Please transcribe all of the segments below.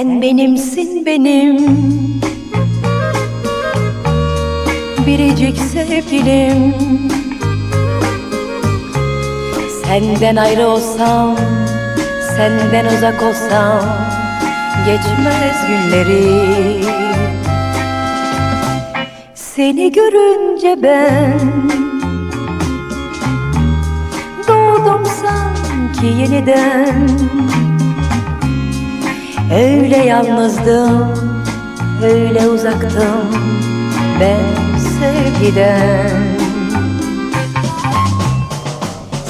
Sen benimsin benim. Biricik sevgilim. Senden ayrı olsam Senden uzak olsam Geçmez günleri. Seni görünce ben Doğdum sanki yeniden Öyle yalnızdım, öyle uzaktım ben sevgiden.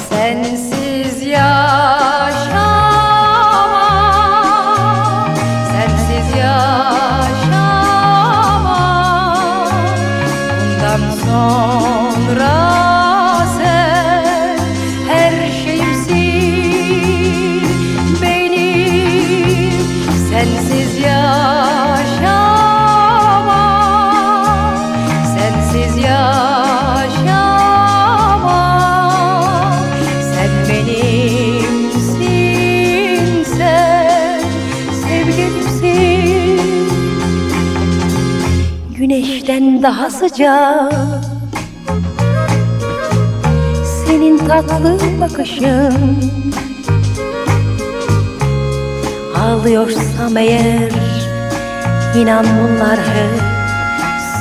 Sensiz Güneşten daha sıcak. Senin tatlı bakışın. Ağlıyorsam eğer inan bunlar hep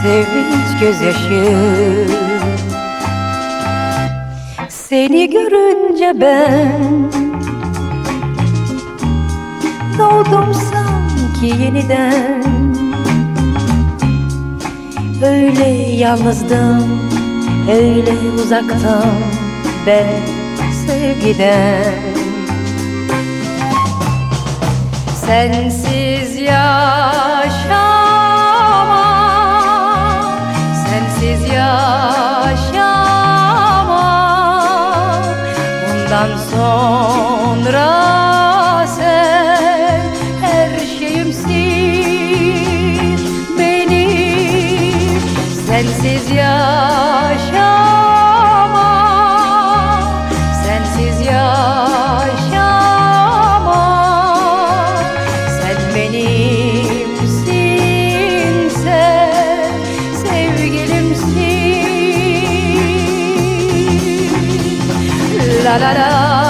sevinç gözyaşı. Seni görünce ben Doğdum sanki yeniden Öyle yalnızdım, öyle uzaktım ben sevgiden. Sensiz yaşamam Sensiz yaşamam. Bundan sonra Sensiz yaşamam Sensiz yaşamam Sen benimsin sen sevgilimsin. La la la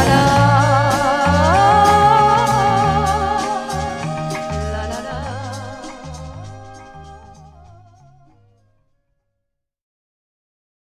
la La la la